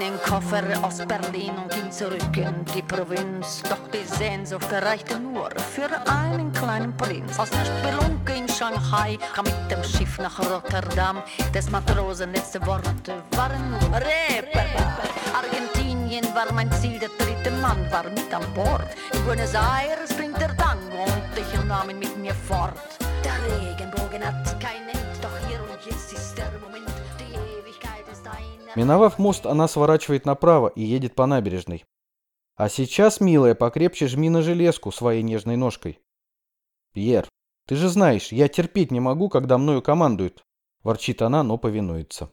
meinen Koffer aus Berlin und ging zurück in die Provinz. Doch die Sehnsucht reichte nur für einen kleinen Prinz. Aus der Spelunke in Shanghai kam mit dem Schiff nach Rotterdam. Des Matrosen letzte Worte waren nur. Argentinien war mein Ziel, der dritte Mann war mit an Bord. In Buenos Aires bringt der Tango und ich nahm ihn mit mir fort. Der Regenbogen hat kein End, doch hier und jetzt ist der Миновав мост, она сворачивает направо и едет по набережной. А сейчас, милая, покрепче жми на железку своей нежной ножкой. Пьер, ты же знаешь, я терпеть не могу, когда мною командуют. Ворчит она, но повинуется.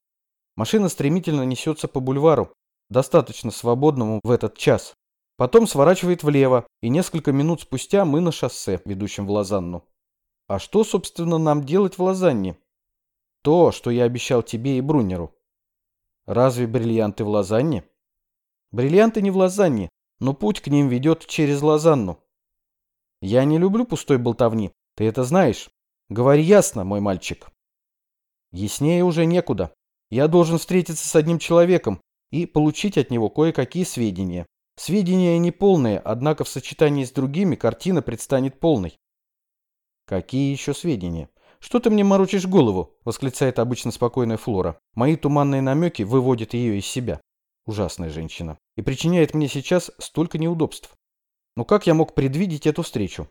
Машина стремительно несется по бульвару, достаточно свободному в этот час. Потом сворачивает влево, и несколько минут спустя мы на шоссе, ведущем в Лозанну. А что, собственно, нам делать в Лозанне? То, что я обещал тебе и Брунеру. Разве бриллианты в Лозанне? Бриллианты не в Лозанне, но путь к ним ведет через Лозанну. Я не люблю пустой болтовни, ты это знаешь. Говори ясно, мой мальчик. Яснее уже некуда. Я должен встретиться с одним человеком и получить от него кое-какие сведения. Сведения не полные, однако в сочетании с другими картина предстанет полной. Какие еще сведения? Что ты мне морочишь голову? Восклицает обычно спокойная Флора. Мои туманные намеки выводят ее из себя. Ужасная женщина. И причиняет мне сейчас столько неудобств. Но как я мог предвидеть эту встречу?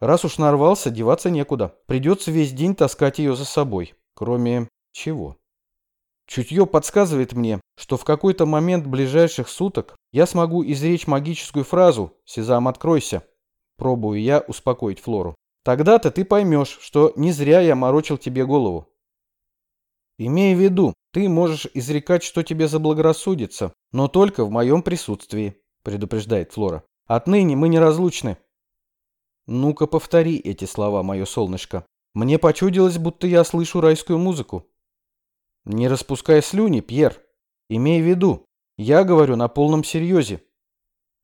Раз уж нарвался, деваться некуда. Придется весь день таскать ее за собой. Кроме чего? Чутье подсказывает мне, что в какой-то момент ближайших суток я смогу изречь магическую фразу «Сезам, откройся». Пробую я успокоить Флору. Тогда-то ты поймешь, что не зря я морочил тебе голову. Имея в виду, ты можешь изрекать, что тебе заблагорассудится, но только в моем присутствии, предупреждает Флора. Отныне мы неразлучны. Ну-ка повтори эти слова, мое солнышко. Мне почудилось, будто я слышу райскую музыку. Не распускай слюни, Пьер. Имей в виду, я говорю на полном серьезе.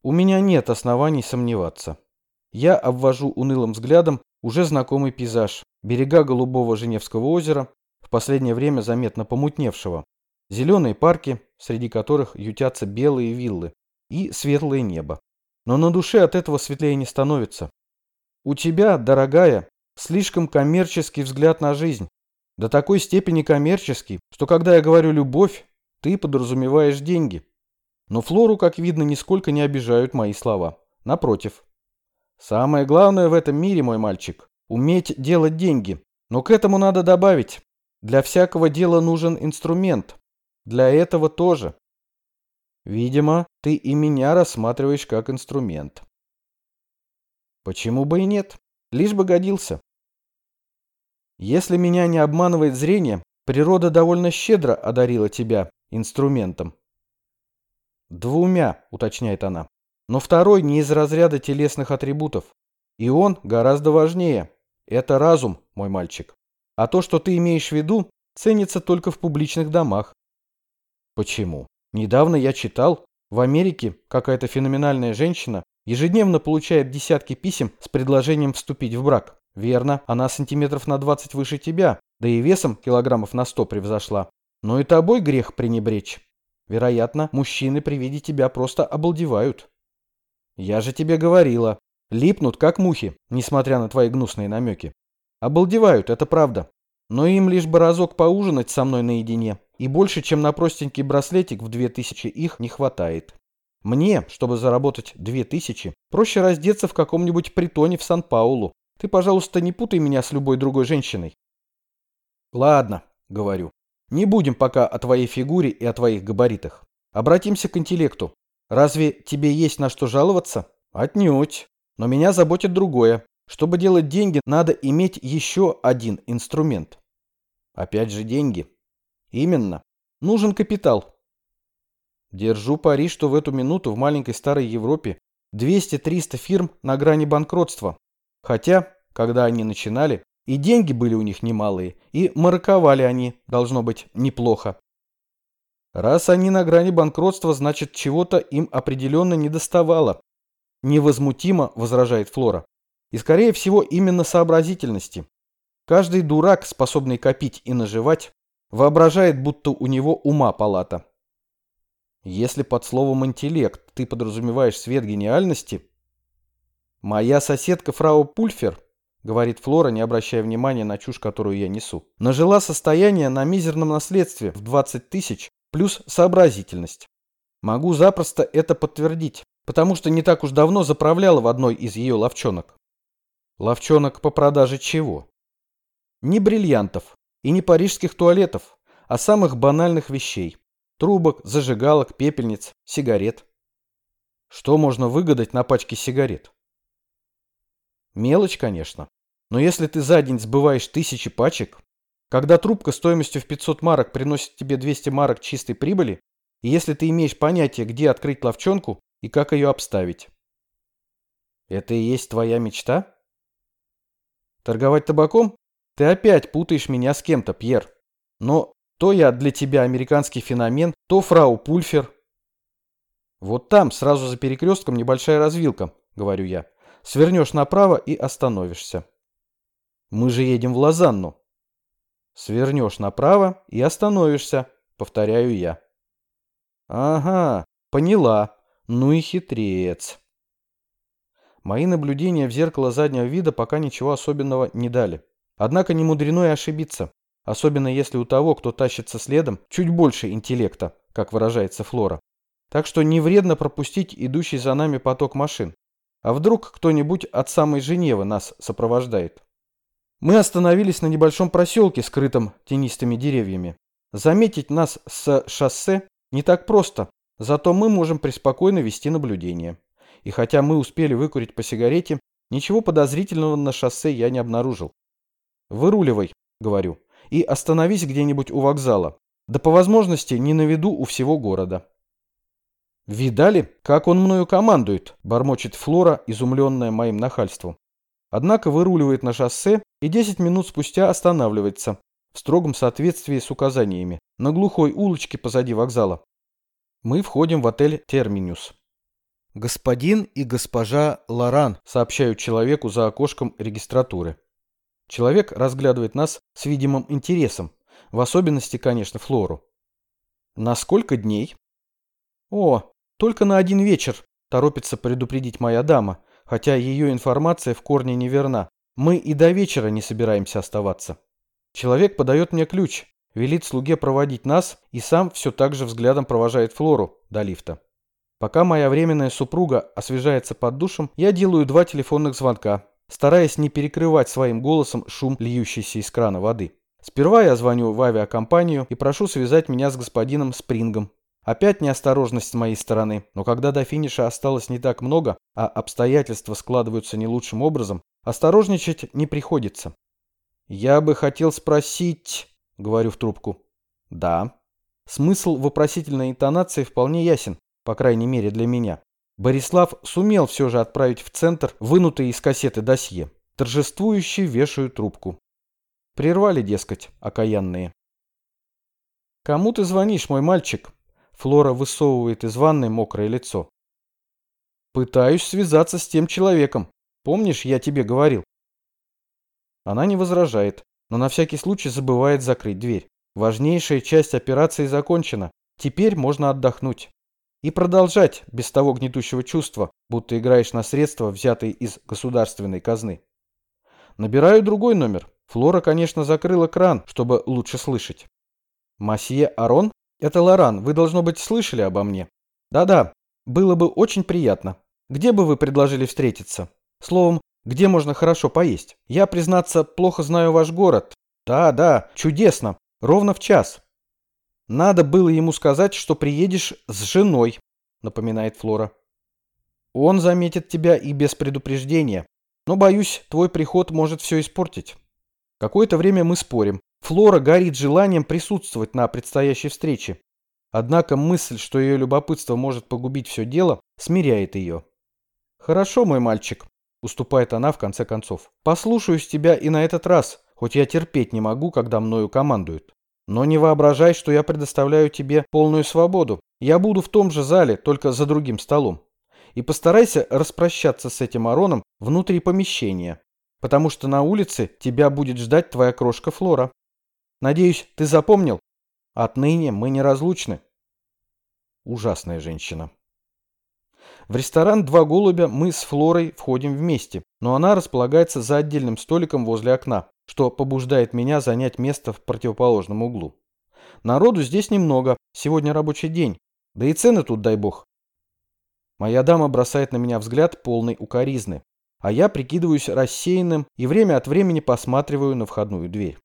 У меня нет оснований сомневаться. Я обвожу унылым взглядом уже знакомый пейзаж. Берега голубого Женевского озера, в последнее время заметно помутневшего. Зеленые парки, среди которых ютятся белые виллы. И светлое небо. Но на душе от этого светлее не становится. У тебя, дорогая, слишком коммерческий взгляд на жизнь. До такой степени коммерческий, что когда я говорю «любовь», ты подразумеваешь деньги. Но Флору, как видно, нисколько не обижают мои слова. Напротив. Самое главное в этом мире, мой мальчик, уметь делать деньги. Но к этому надо добавить. Для всякого дела нужен инструмент. Для этого тоже. Видимо, ты и меня рассматриваешь как инструмент. Почему бы и нет? Лишь бы годился. Если меня не обманывает зрение, природа довольно щедро одарила тебя инструментом. Двумя, уточняет она. Но второй не из разряда телесных атрибутов. И он гораздо важнее. Это разум, мой мальчик. А то, что ты имеешь в виду, ценится только в публичных домах. Почему? Недавно я читал, в Америке какая-то феноменальная женщина ежедневно получает десятки писем с предложением вступить в брак. Верно, она сантиметров на 20 выше тебя, да и весом килограммов на 100 превзошла. Но и тобой грех пренебречь. Вероятно, мужчины при виде тебя просто обалдевают. Я же тебе говорила. Липнут, как мухи, несмотря на твои гнусные намеки. Обалдевают, это правда. Но им лишь бы разок поужинать со мной наедине. И больше, чем на простенький браслетик в 2000 их не хватает. Мне, чтобы заработать 2000, проще раздеться в каком-нибудь притоне в Сан-Паулу, ты, пожалуйста, не путай меня с любой другой женщиной. Ладно, говорю. Не будем пока о твоей фигуре и о твоих габаритах. Обратимся к интеллекту. Разве тебе есть на что жаловаться? Отнюдь. Но меня заботит другое. Чтобы делать деньги, надо иметь еще один инструмент. Опять же деньги. Именно. Нужен капитал. Держу пари, что в эту минуту в маленькой старой Европе 200-300 фирм на грани банкротства, Хотя, когда они начинали, и деньги были у них немалые, и мараковали они, должно быть, неплохо. Раз они на грани банкротства, значит, чего-то им определенно не доставало. Невозмутимо, возражает Флора. И, скорее всего, именно сообразительности. Каждый дурак, способный копить и наживать, воображает, будто у него ума палата. Если под словом «интеллект» ты подразумеваешь свет гениальности... Моя соседка фрау Пульфер, говорит Флора, не обращая внимания на чушь, которую я несу, нажила состояние на мизерном наследстве в 20 тысяч плюс сообразительность. Могу запросто это подтвердить, потому что не так уж давно заправляла в одной из ее ловчонок. Ловчонок по продаже чего? Не бриллиантов и не парижских туалетов, а самых банальных вещей. Трубок, зажигалок, пепельниц, сигарет. Что можно выгадать на пачке сигарет? Мелочь, конечно. Но если ты за день сбываешь тысячи пачек, когда трубка стоимостью в 500 марок приносит тебе 200 марок чистой прибыли, и если ты имеешь понятие, где открыть ловчонку и как ее обставить. Это и есть твоя мечта? Торговать табаком? Ты опять путаешь меня с кем-то, Пьер. Но то я для тебя американский феномен, то фрау Пульфер. Вот там, сразу за перекрестком, небольшая развилка, говорю я. Свернешь направо и остановишься. Мы же едем в Лозанну. Свернешь направо и остановишься, повторяю я. Ага, поняла. Ну и хитрец. Мои наблюдения в зеркало заднего вида пока ничего особенного не дали. Однако не мудрено и ошибиться. Особенно если у того, кто тащится следом, чуть больше интеллекта, как выражается Флора. Так что не вредно пропустить идущий за нами поток машин. А вдруг кто-нибудь от самой Женевы нас сопровождает? Мы остановились на небольшом проселке, скрытом тенистыми деревьями. Заметить нас с шоссе не так просто, зато мы можем преспокойно вести наблюдение. И хотя мы успели выкурить по сигарете, ничего подозрительного на шоссе я не обнаружил. «Выруливай», — говорю и остановись где-нибудь у вокзала. Да по возможности не на виду у всего города. «Видали, как он мною командует?» – бормочет Флора, изумленная моим нахальством. Однако выруливает на шоссе и 10 минут спустя останавливается, в строгом соответствии с указаниями, на глухой улочке позади вокзала. Мы входим в отель «Терминус». «Господин и госпожа Лоран», – сообщают человеку за окошком регистратуры. Человек разглядывает нас с видимым интересом, в особенности, конечно, Флору. На сколько дней? О, только на один вечер, торопится предупредить моя дама, хотя ее информация в корне неверна. Мы и до вечера не собираемся оставаться. Человек подает мне ключ, велит слуге проводить нас и сам все так же взглядом провожает Флору до лифта. Пока моя временная супруга освежается под душем, я делаю два телефонных звонка, стараясь не перекрывать своим голосом шум, льющийся из крана воды. Сперва я звоню в авиакомпанию и прошу связать меня с господином Спрингом. Опять неосторожность с моей стороны, но когда до финиша осталось не так много, а обстоятельства складываются не лучшим образом, осторожничать не приходится. «Я бы хотел спросить...» — говорю в трубку. «Да». Смысл вопросительной интонации вполне ясен, по крайней мере для меня. Борислав сумел все же отправить в центр вынутые из кассеты досье. Торжествующие вешают трубку. Прервали, дескать, окаянные. «Кому ты звонишь, мой мальчик?» Флора высовывает из ванной мокрое лицо. «Пытаюсь связаться с тем человеком. Помнишь, я тебе говорил?» Она не возражает, но на всякий случай забывает закрыть дверь. Важнейшая часть операции закончена. Теперь можно отдохнуть. И продолжать без того гнетущего чувства, будто играешь на средства, взятые из государственной казны. Набираю другой номер. Флора, конечно, закрыла кран, чтобы лучше слышать. «Масье Арон? Это Лоран. Вы, должно быть, слышали обо мне?» «Да-да. Было бы очень приятно. Где бы вы предложили встретиться? Словом, где можно хорошо поесть? Я, признаться, плохо знаю ваш город. Да-да, чудесно. Ровно в час. Надо было ему сказать, что приедешь с женой, напоминает Флора. Он заметит тебя и без предупреждения. Но, боюсь, твой приход может все испортить. Какое-то время мы спорим. Флора горит желанием присутствовать на предстоящей встрече. Однако мысль, что ее любопытство может погубить все дело, смиряет ее. «Хорошо, мой мальчик», — уступает она в конце концов. «Послушаюсь тебя и на этот раз, хоть я терпеть не могу, когда мною командуют». Но не воображай, что я предоставляю тебе полную свободу. Я буду в том же зале, только за другим столом. И постарайся распрощаться с этим Ароном внутри помещения, потому что на улице тебя будет ждать твоя крошка Флора. Надеюсь, ты запомнил? Отныне мы неразлучны. Ужасная женщина. В ресторан «Два голубя» мы с Флорой входим вместе, но она располагается за отдельным столиком возле окна, что побуждает меня занять место в противоположном углу. Народу здесь немного, сегодня рабочий день, да и цены тут, дай бог. Моя дама бросает на меня взгляд полный укоризны, а я прикидываюсь рассеянным и время от времени посматриваю на входную дверь.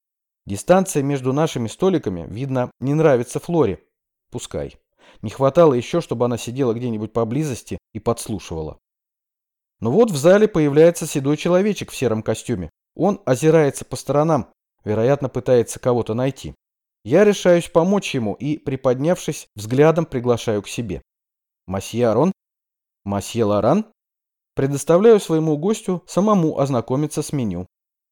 Дистанция между нашими столиками, видно, не нравится Флоре. Пускай. Не хватало еще, чтобы она сидела где-нибудь поблизости и подслушивала. Но вот в зале появляется седой человечек в сером костюме. Он озирается по сторонам, вероятно, пытается кого-то найти. Я решаюсь помочь ему и, приподнявшись, взглядом приглашаю к себе. Масье Арон? Масье Лоран? Предоставляю своему гостю самому ознакомиться с меню.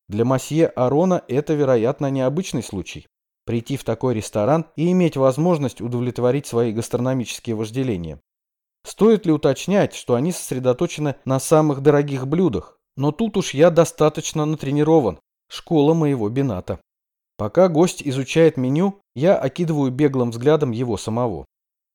Для масье Арона это, вероятно, необычный случай. Прийти в такой ресторан и иметь возможность удовлетворить свои гастрономические вожделения. Стоит ли уточнять, что они сосредоточены на самых дорогих блюдах? Но тут уж я достаточно натренирован. Школа моего Бината. Пока гость изучает меню, я окидываю беглым взглядом его самого.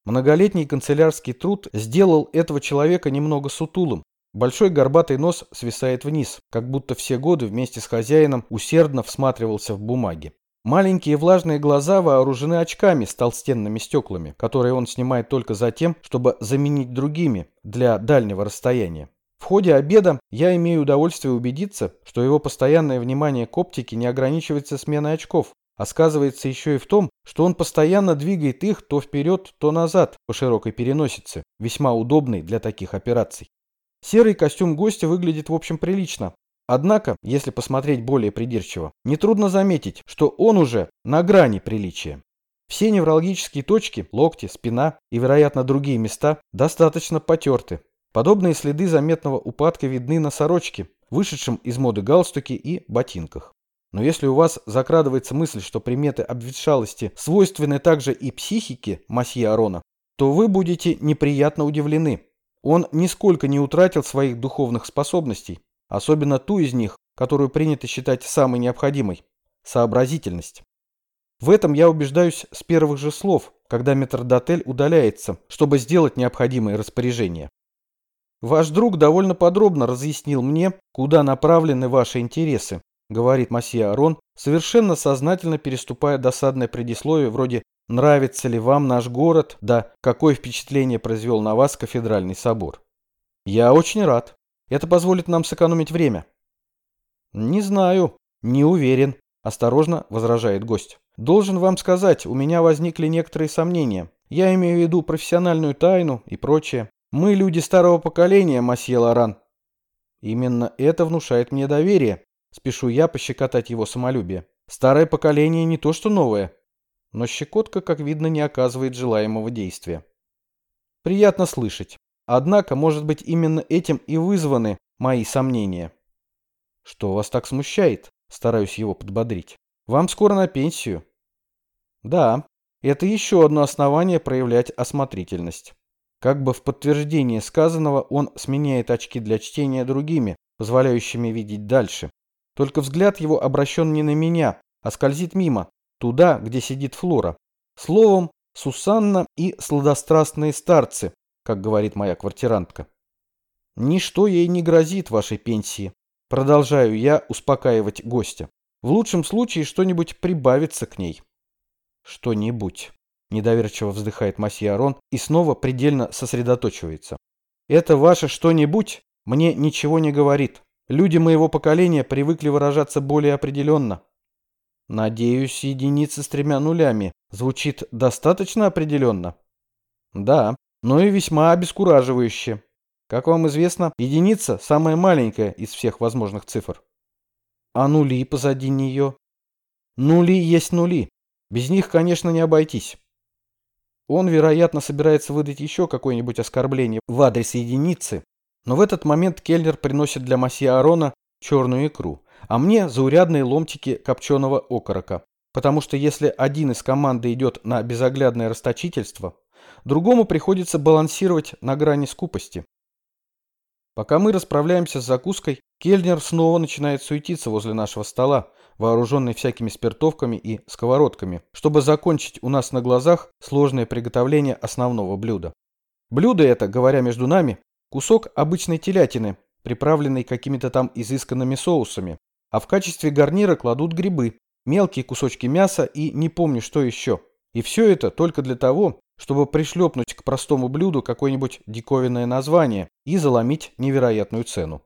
Многолетний канцелярский труд сделал этого человека немного сутулым. Большой горбатый нос свисает вниз, как будто все годы вместе с хозяином усердно всматривался в бумаги. Маленькие влажные глаза вооружены очками с толстенными стеклами, которые он снимает только за тем, чтобы заменить другими для дальнего расстояния. В ходе обеда я имею удовольствие убедиться, что его постоянное внимание к оптике не ограничивается сменой очков, а сказывается еще и в том, что он постоянно двигает их то вперед, то назад по широкой переносице, весьма удобной для таких операций. Серый костюм гостя выглядит в общем прилично. Однако, если посмотреть более придирчиво, нетрудно заметить, что он уже на грани приличия. Все неврологические точки, локти, спина и, вероятно, другие места достаточно потерты, Подобные следы заметного упадка видны на сорочке, вышедшем из моды галстуке и ботинках. Но если у вас закрадывается мысль, что приметы обветшалости свойственны также и психике масье Арона, то вы будете неприятно удивлены. Он нисколько не утратил своих духовных способностей, особенно ту из них, которую принято считать самой необходимой – сообразительность. В этом я убеждаюсь с первых же слов, когда метрдотель удаляется, чтобы сделать необходимые распоряжения. Ваш друг довольно подробно разъяснил мне, куда направлены ваши интересы, говорит Масье Арон, совершенно сознательно переступая досадное предисловие вроде «Нравится ли вам наш город?» да «Какое впечатление произвел на вас кафедральный собор?» Я очень рад. Это позволит нам сэкономить время. Не знаю, не уверен, осторожно возражает гость. Должен вам сказать, у меня возникли некоторые сомнения. Я имею в виду профессиональную тайну и прочее. Мы люди старого поколения, масье Лоран. Именно это внушает мне доверие. Спешу я пощекотать его самолюбие. Старое поколение не то что новое. Но щекотка, как видно, не оказывает желаемого действия. Приятно слышать. Однако, может быть, именно этим и вызваны мои сомнения. Что вас так смущает? Стараюсь его подбодрить. Вам скоро на пенсию. Да, это еще одно основание проявлять осмотрительность. Как бы в подтверждение сказанного он сменяет очки для чтения другими, позволяющими видеть дальше. Только взгляд его обращен не на меня, а скользит мимо, туда, где сидит Флора. Словом, Сусанна и сладострастные старцы, как говорит моя квартирантка. Ничто ей не грозит вашей пенсии. Продолжаю я успокаивать гостя. В лучшем случае что-нибудь прибавится к ней. Что-нибудь. Недоверчиво вздыхает масье и снова предельно сосредоточивается. Это ваше что-нибудь мне ничего не говорит. Люди моего поколения привыкли выражаться более определенно. Надеюсь, единица с тремя нулями звучит достаточно определенно? Да, но и весьма обескураживающе. Как вам известно, единица самая маленькая из всех возможных цифр. А нули позади нее? Нули есть нули. Без них, конечно, не обойтись. Он, вероятно, собирается выдать еще какое-нибудь оскорбление в адрес единицы, но в этот момент Кельнер приносит для масье Арона черную икру, а мне заурядные ломтики копченого окорока, потому что если один из команды идет на безоглядное расточительство, другому приходится балансировать на грани скупости. Пока мы расправляемся с закуской, Кельнер снова начинает суетиться возле нашего стола, вооруженный всякими спиртовками и сковородками, чтобы закончить у нас на глазах сложное приготовление основного блюда. Блюдо это, говоря между нами, кусок обычной телятины, приправленный какими-то там изысканными соусами, а в качестве гарнира кладут грибы, мелкие кусочки мяса и не помню что еще. И все это только для того, чтобы пришлепнуть к простому блюду какое-нибудь диковинное название и заломить невероятную цену.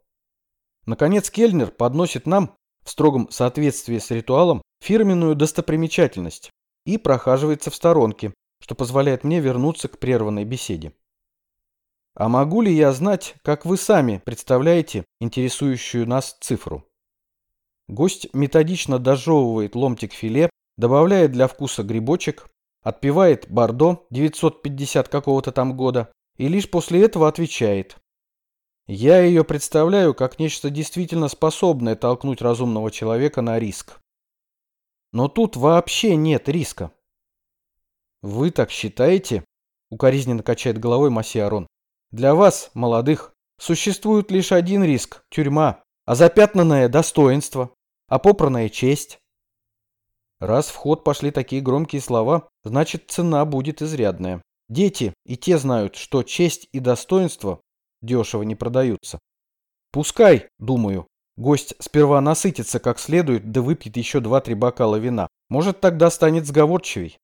Наконец Кельнер подносит нам, в строгом соответствии с ритуалом, фирменную достопримечательность и прохаживается в сторонке, что позволяет мне вернуться к прерванной беседе. А могу ли я знать, как вы сами представляете интересующую нас цифру? Гость методично дожевывает ломтик филе, добавляет для вкуса грибочек, отпивает бордо 950 какого-то там года и лишь после этого отвечает. Я ее представляю как нечто действительно способное толкнуть разумного человека на риск. Но тут вообще нет риска. Вы так считаете? Укоризненно качает головой Масиарон. Для вас, молодых, существует лишь один риск – тюрьма, а запятнанное достоинство, а попранная честь. Раз в ход пошли такие громкие слова, значит цена будет изрядная. Дети и те знают, что честь и достоинство дешево не продаются. Пускай, думаю, гость сперва насытится как следует, да выпьет еще два-три бокала вина. Может, тогда станет сговорчивей.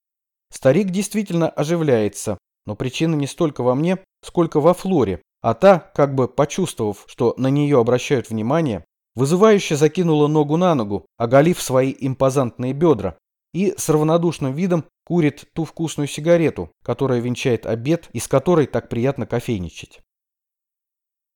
Старик действительно оживляется, но причина не столько во мне, сколько во Флоре, а та, как бы почувствовав, что на нее обращают внимание, вызывающе закинула ногу на ногу, оголив свои импозантные бедра, и с равнодушным видом курит ту вкусную сигарету, которая венчает обед и с которой так приятно кофейничать.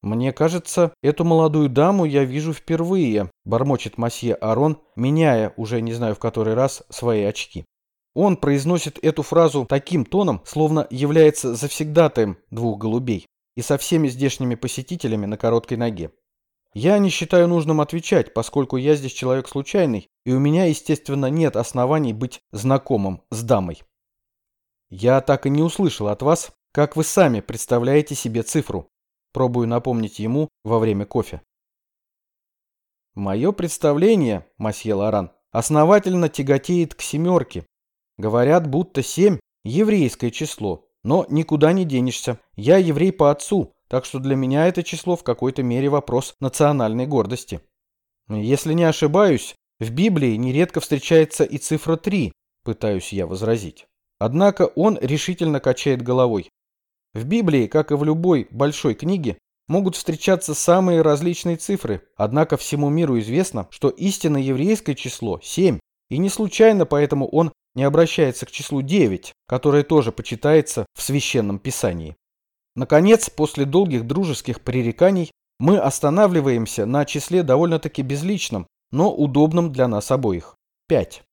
«Мне кажется, эту молодую даму я вижу впервые», – бормочет масье Арон, меняя, уже не знаю в который раз, свои очки. Он произносит эту фразу таким тоном, словно является завсегдатаем двух голубей и со всеми здешними посетителями на короткой ноге. Я не считаю нужным отвечать, поскольку я здесь человек случайный, и у меня, естественно, нет оснований быть знакомым с дамой. Я так и не услышал от вас, как вы сами представляете себе цифру. Пробую напомнить ему во время кофе. Мое представление, масье Лоран, основательно тяготеет к семерке, Говорят, будто семь – еврейское число, но никуда не денешься. Я еврей по отцу, так что для меня это число в какой-то мере вопрос национальной гордости. Если не ошибаюсь, в Библии нередко встречается и цифра 3, пытаюсь я возразить. Однако он решительно качает головой. В Библии, как и в любой большой книге, могут встречаться самые различные цифры, однако всему миру известно, что истинно еврейское число 7, и не случайно поэтому он не обращается к числу 9, которое тоже почитается в священном писании. Наконец, после долгих дружеских пререканий, мы останавливаемся на числе довольно-таки безличном, но удобном для нас обоих – 5.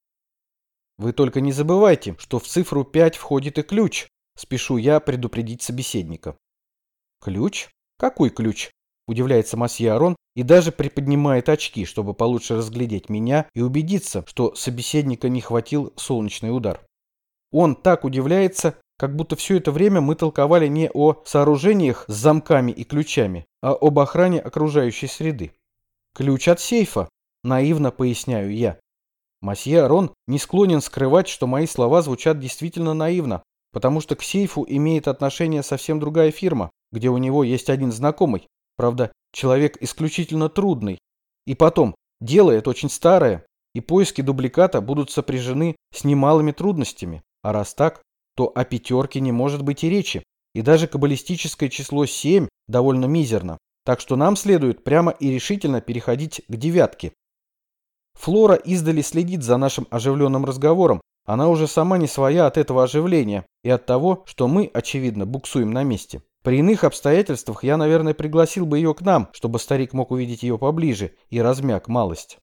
Вы только не забывайте, что в цифру 5 входит и ключ, спешу я предупредить собеседника. Ключ? Какой ключ? Удивляется Масье Арон и даже приподнимает очки, чтобы получше разглядеть меня и убедиться, что собеседника не хватил солнечный удар. Он так удивляется, как будто все это время мы толковали не о сооружениях с замками и ключами, а об охране окружающей среды. Ключ от сейфа, наивно поясняю я. Масье Арон не склонен скрывать, что мои слова звучат действительно наивно, потому что к сейфу имеет отношение совсем другая фирма, где у него есть один знакомый, Правда, человек исключительно трудный. И потом, дело это очень старое, и поиски дубликата будут сопряжены с немалыми трудностями. А раз так, то о пятерке не может быть и речи. И даже каббалистическое число 7 довольно мизерно. Так что нам следует прямо и решительно переходить к девятке. Флора издали следит за нашим оживленным разговором. Она уже сама не своя от этого оживления и от того, что мы, очевидно, буксуем на месте. При иных обстоятельствах я, наверное, пригласил бы ее к нам, чтобы старик мог увидеть ее поближе и размяк малость.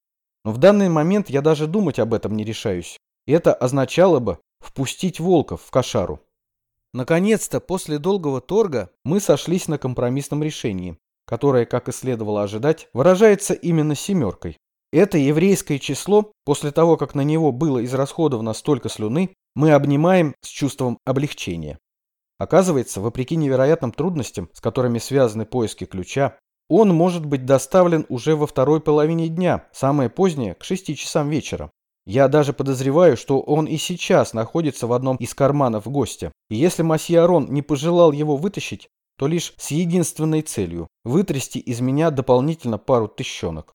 Но в данный момент я даже думать об этом не решаюсь. Это означало бы впустить волков в кошару. Наконец-то, после долгого торга, мы сошлись на компромиссном решении, которое, как и следовало ожидать, выражается именно семеркой. Это еврейское число, после того, как на него было израсходовано столько слюны, мы обнимаем с чувством облегчения. Оказывается, вопреки невероятным трудностям, с которыми связаны поиски ключа, Он может быть доставлен уже во второй половине дня, самое позднее, к 6 часам вечера. Я даже подозреваю, что он и сейчас находится в одном из карманов гостя. И если масье не пожелал его вытащить, то лишь с единственной целью – вытрясти из меня дополнительно пару тыщенок.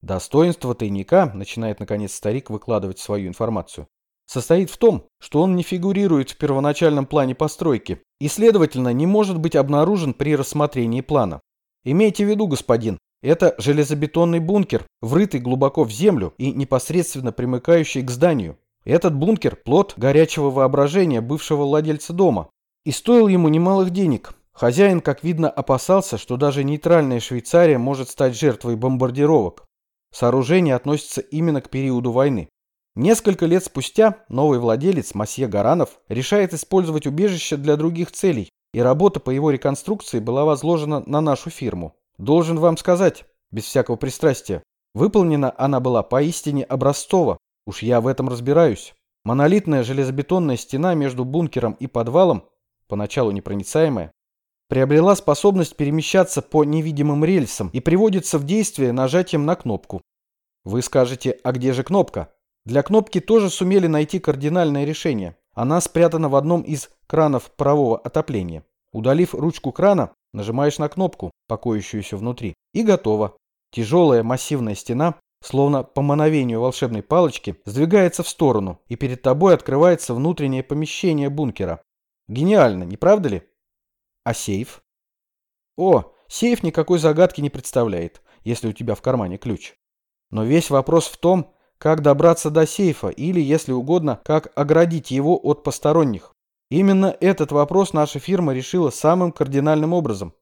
Достоинство тайника, начинает наконец старик выкладывать свою информацию, состоит в том, что он не фигурирует в первоначальном плане постройки и, следовательно, не может быть обнаружен при рассмотрении плана. Имейте в виду, господин, это железобетонный бункер, врытый глубоко в землю и непосредственно примыкающий к зданию. Этот бункер – плод горячего воображения бывшего владельца дома. И стоил ему немалых денег. Хозяин, как видно, опасался, что даже нейтральная Швейцария может стать жертвой бомбардировок. Сооружение относится именно к периоду войны. Несколько лет спустя новый владелец, Масье Гаранов, решает использовать убежище для других целей, и работа по его реконструкции была возложена на нашу фирму. Должен вам сказать, без всякого пристрастия, выполнена она была поистине образцово, уж я в этом разбираюсь. Монолитная железобетонная стена между бункером и подвалом, поначалу непроницаемая, приобрела способность перемещаться по невидимым рельсам и приводится в действие нажатием на кнопку. Вы скажете, а где же кнопка? Для кнопки тоже сумели найти кардинальное решение. Она спрятана в одном из кранов парового отопления. Удалив ручку крана, Нажимаешь на кнопку, покоящуюся внутри, и готово. Тяжелая массивная стена, словно по мановению волшебной палочки, сдвигается в сторону, и перед тобой открывается внутреннее помещение бункера. Гениально, не правда ли? А сейф? О, сейф никакой загадки не представляет, если у тебя в кармане ключ. Но весь вопрос в том, как добраться до сейфа или, если угодно, как оградить его от посторонних. Именно этот вопрос наша фирма решила самым кардинальным образом.